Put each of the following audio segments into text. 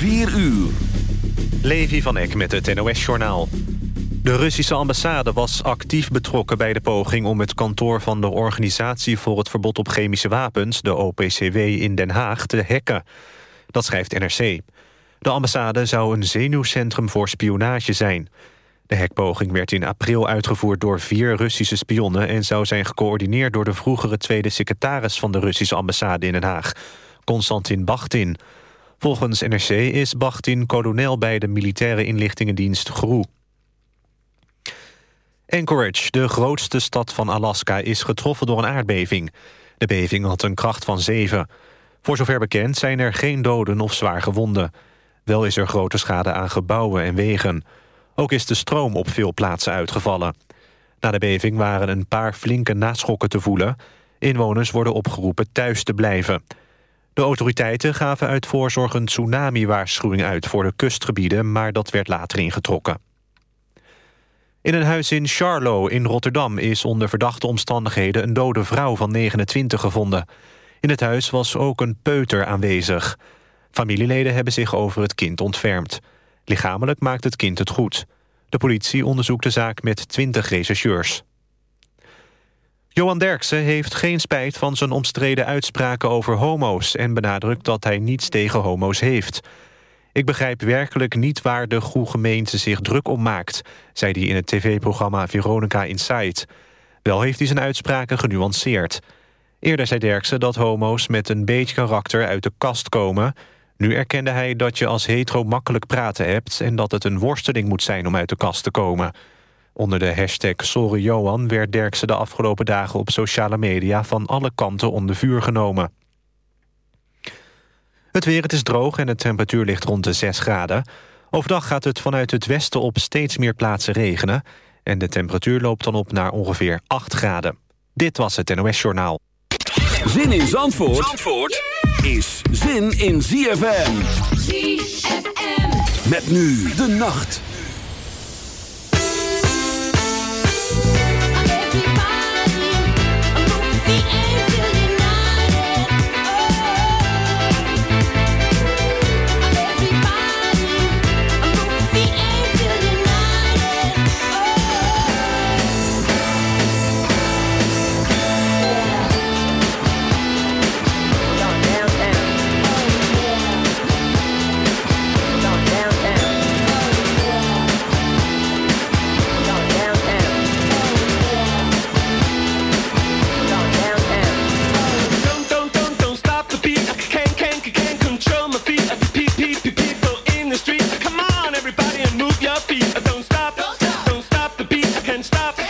4 uur. Levi van Eck met het NOS-journaal. De Russische ambassade was actief betrokken bij de poging... om het kantoor van de Organisatie voor het Verbod op Chemische Wapens... de OPCW in Den Haag te hacken. Dat schrijft NRC. De ambassade zou een zenuwcentrum voor spionage zijn. De hekpoging werd in april uitgevoerd door vier Russische spionnen... en zou zijn gecoördineerd door de vroegere tweede secretaris... van de Russische ambassade in Den Haag, Konstantin Bachtin. Volgens NRC is Bachtin kolonel bij de militaire inlichtingendienst GRU. Anchorage, de grootste stad van Alaska, is getroffen door een aardbeving. De beving had een kracht van 7. Voor zover bekend zijn er geen doden of zwaar gewonden. Wel is er grote schade aan gebouwen en wegen. Ook is de stroom op veel plaatsen uitgevallen. Na de beving waren een paar flinke naschokken te voelen. Inwoners worden opgeroepen thuis te blijven. De autoriteiten gaven uit voorzorg een tsunami-waarschuwing uit... voor de kustgebieden, maar dat werd later ingetrokken. In een huis in Charlo in Rotterdam is onder verdachte omstandigheden... een dode vrouw van 29 gevonden. In het huis was ook een peuter aanwezig. Familieleden hebben zich over het kind ontfermd. Lichamelijk maakt het kind het goed. De politie onderzoekt de zaak met 20 rechercheurs. Johan Derksen heeft geen spijt van zijn omstreden uitspraken over homo's... en benadrukt dat hij niets tegen homo's heeft. Ik begrijp werkelijk niet waar de goede gemeente zich druk om maakt... zei hij in het tv-programma Veronica Inside. Wel heeft hij zijn uitspraken genuanceerd. Eerder zei Derksen dat homo's met een beetje karakter uit de kast komen... Nu erkende hij dat je als hetero makkelijk praten hebt... en dat het een worsteling moet zijn om uit de kast te komen. Onder de hashtag Sorry Johan werd Derksen de afgelopen dagen op sociale media... van alle kanten onder vuur genomen. Het weer, het is droog en de temperatuur ligt rond de 6 graden. Overdag gaat het vanuit het westen op steeds meer plaatsen regenen... en de temperatuur loopt dan op naar ongeveer 8 graden. Dit was het NOS Journaal. Zin in Zandvoort, Zandvoort is zin in ZFM. ZFM. Met nu de nacht. stop.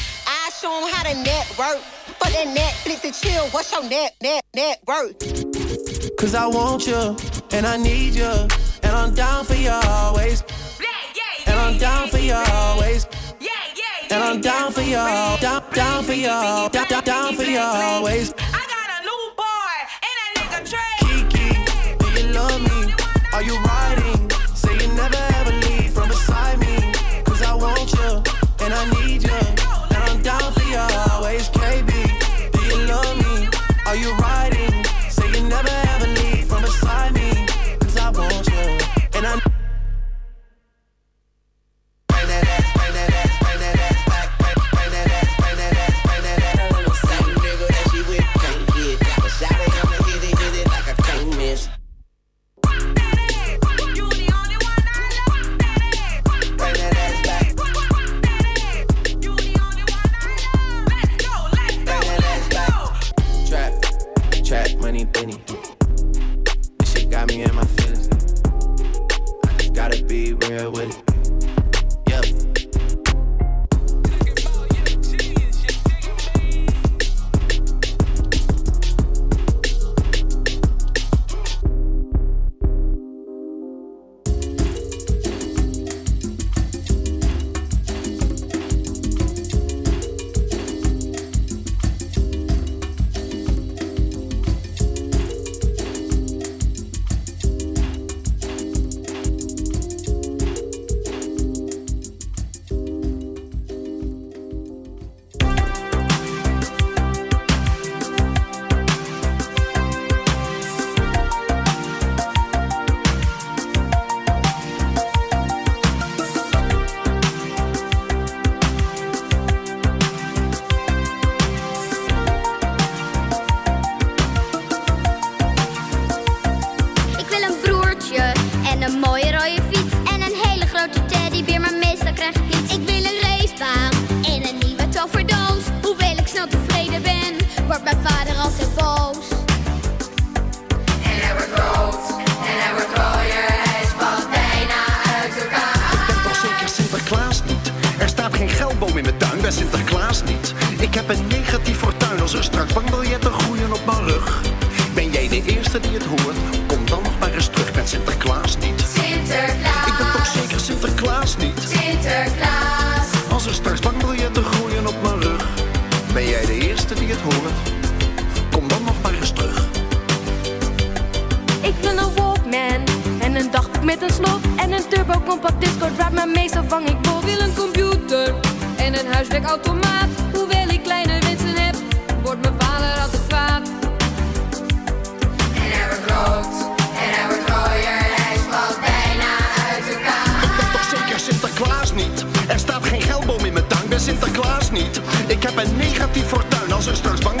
I show 'em how to network. But that Netflix and chill, what's your net, net, net worth? Cause I want you and I need you. And I'm down for you always. And I'm down for you always. And I'm down for you, down, down for you, down, down, down for you always. I got a new boy, and that nigga Trey. Kiki, do you love me? Are you riding? Ik heb een negatief fortuin als er straks bankbiljetten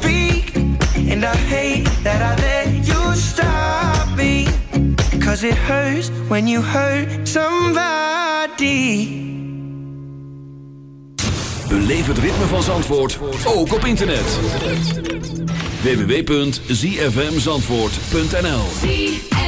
And I hate that I let you stop me. Cause it hurts when you hurt somebody. Beleef het ritme van Zandvoort, ook op internet. www.zfmzandvoort.nl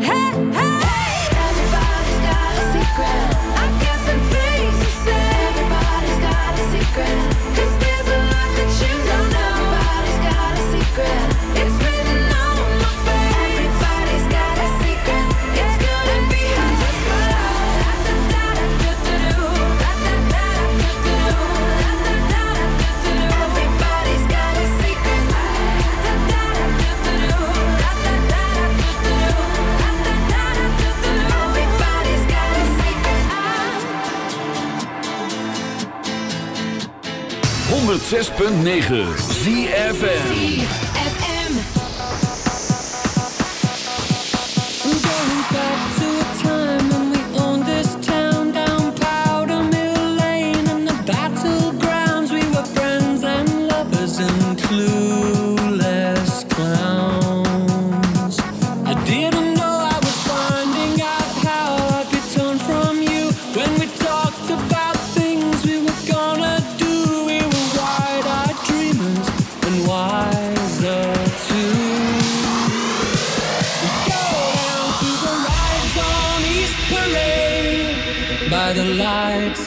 Hey, hey, hey! Everybody's got a secret. 106.9 ZFN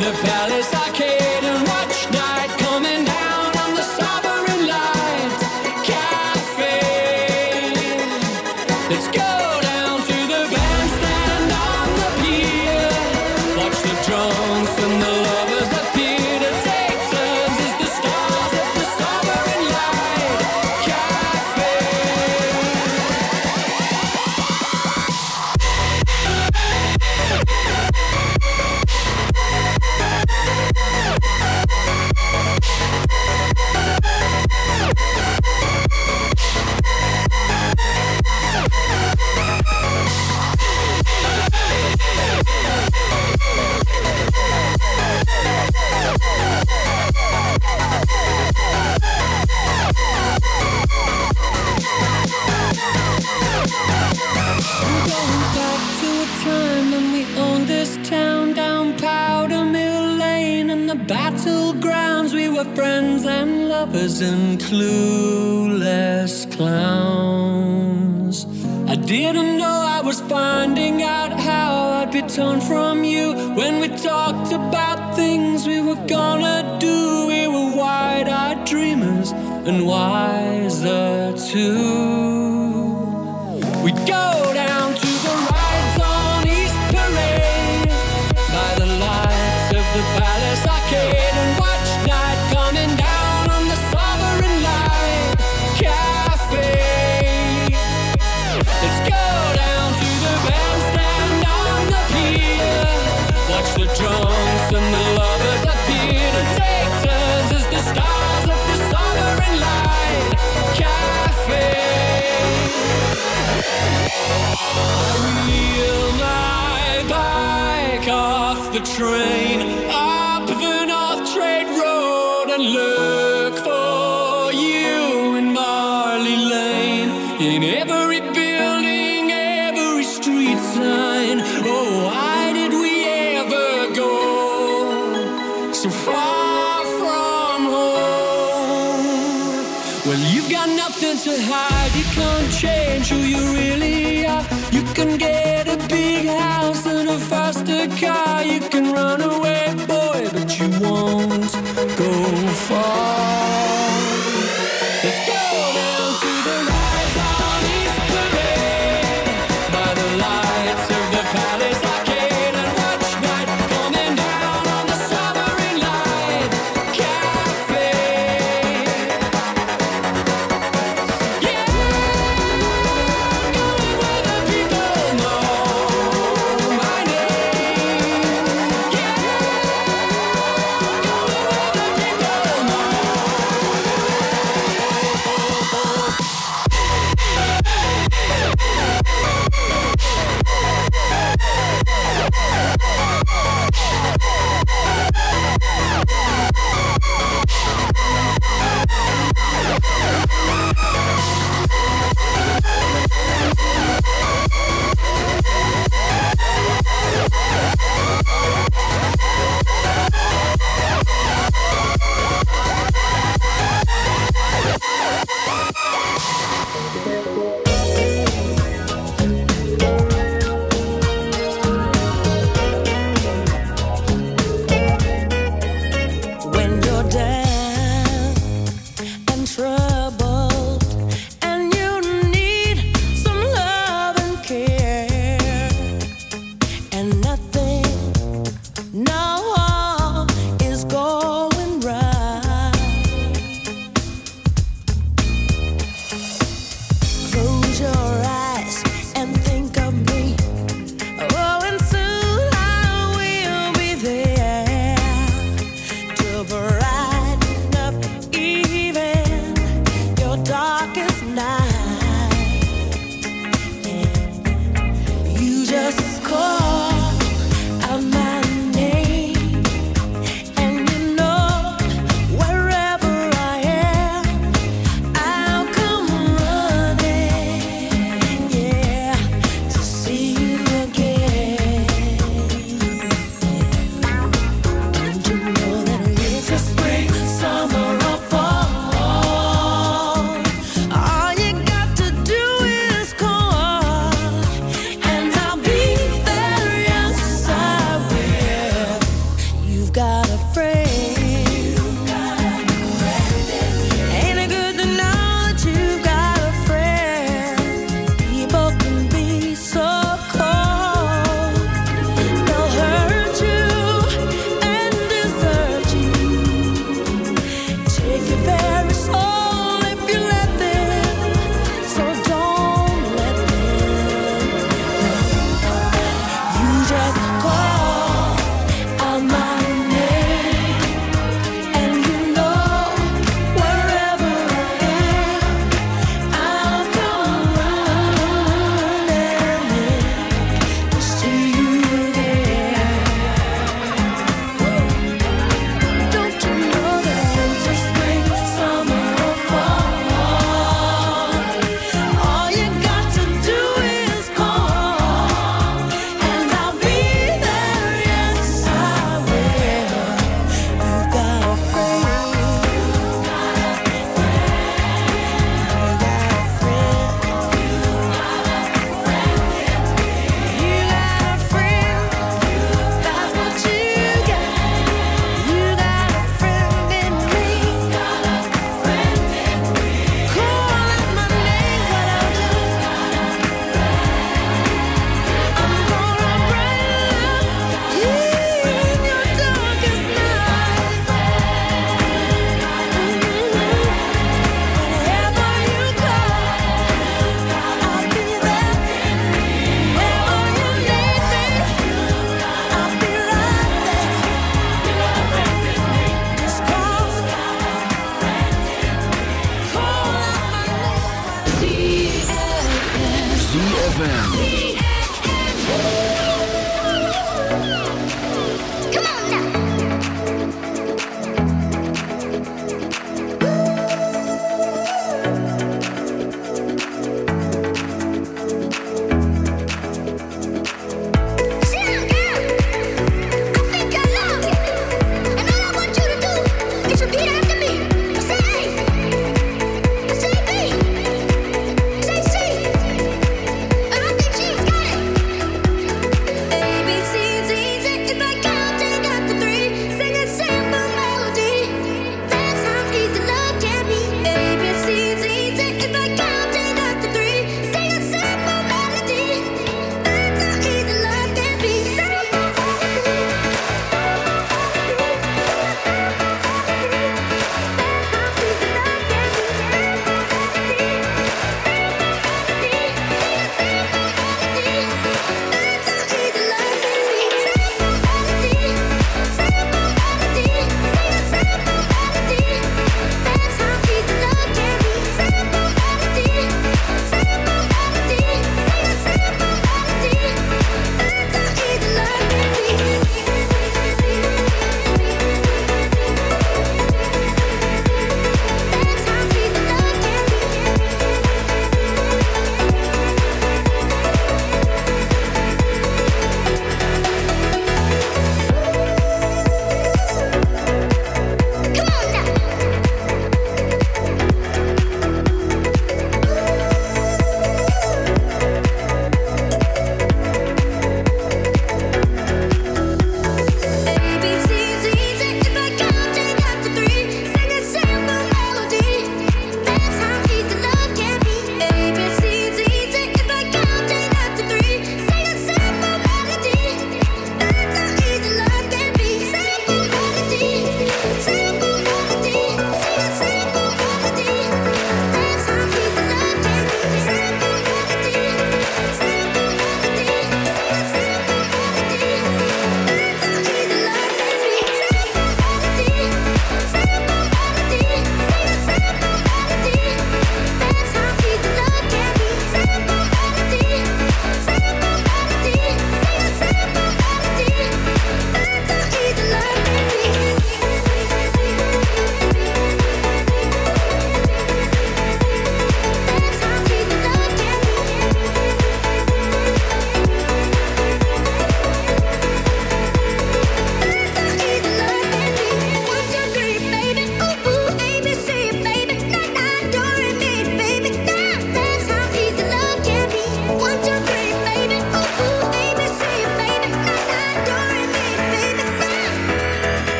the past. train.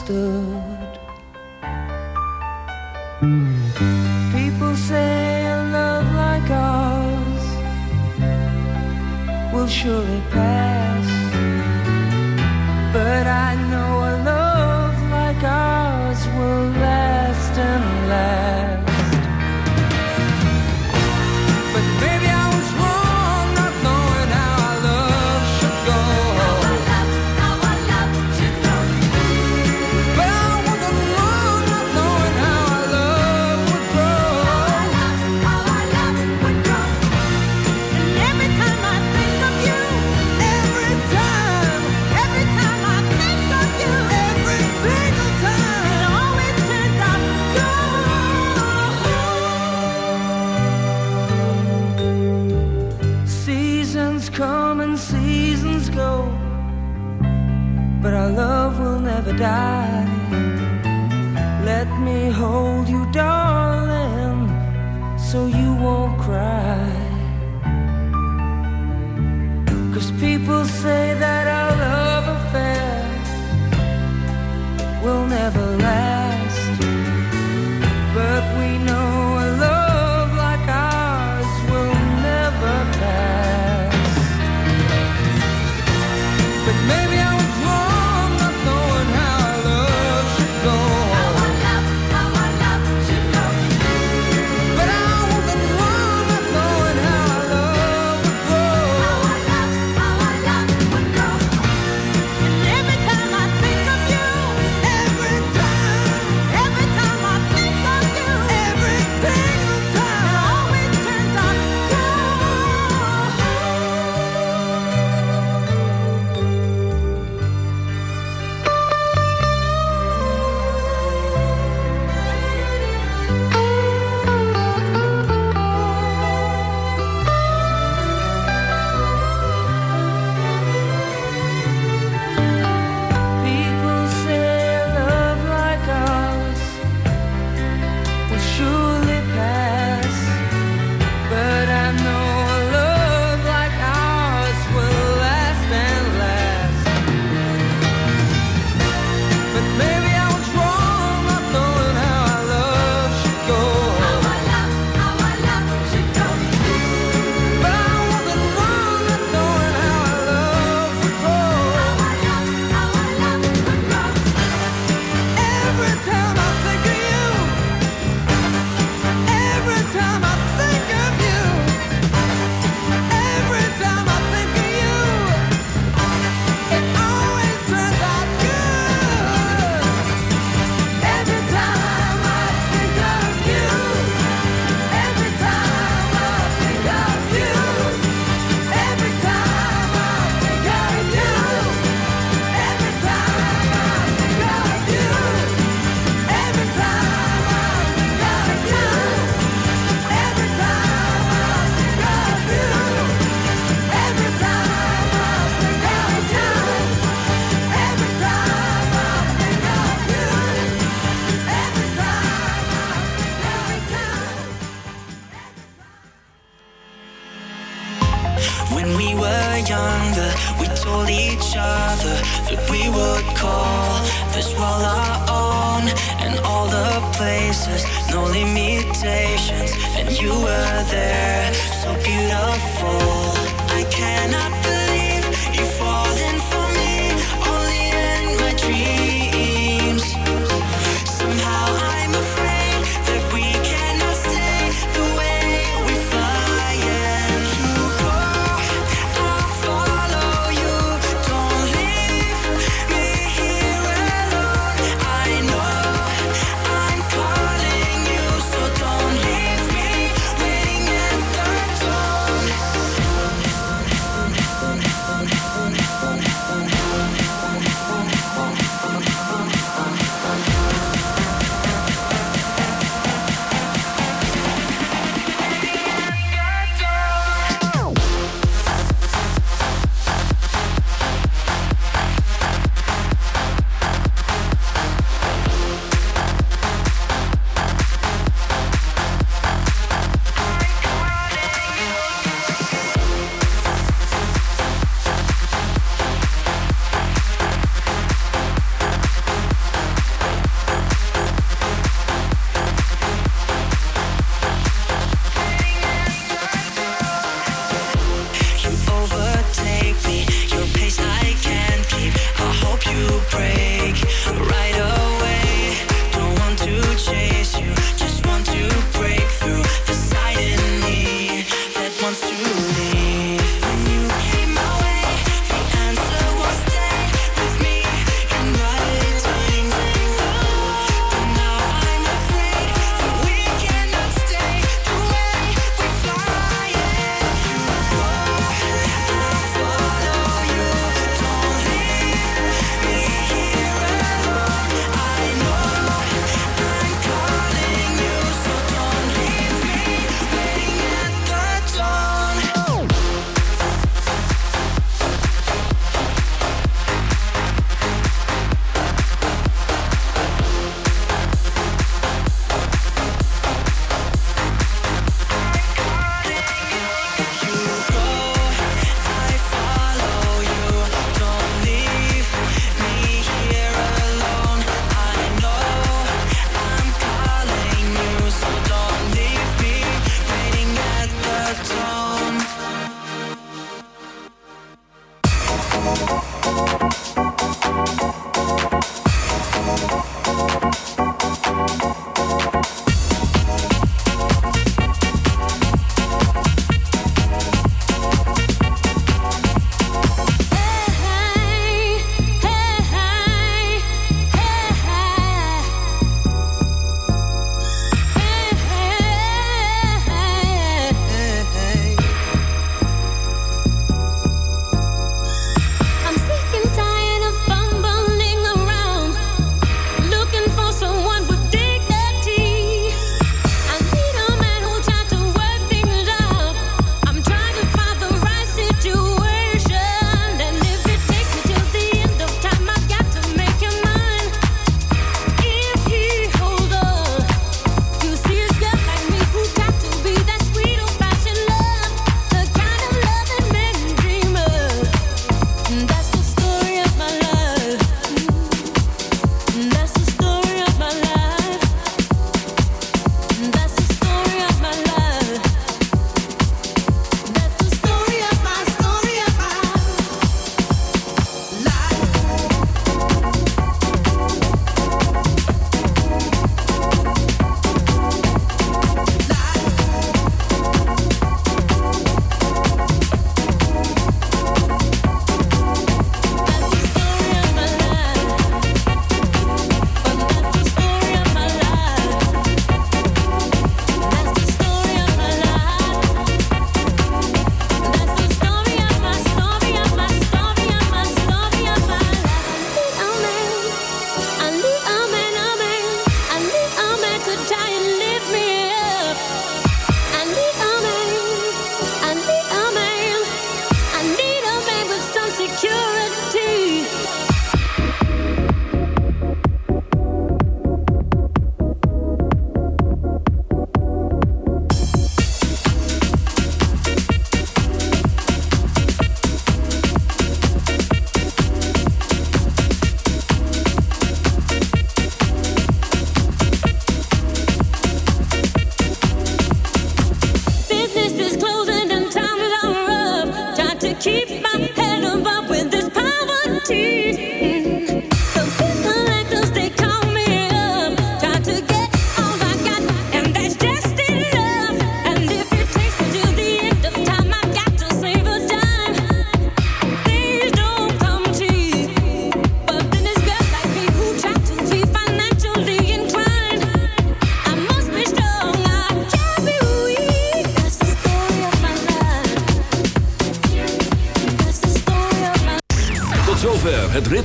Understood.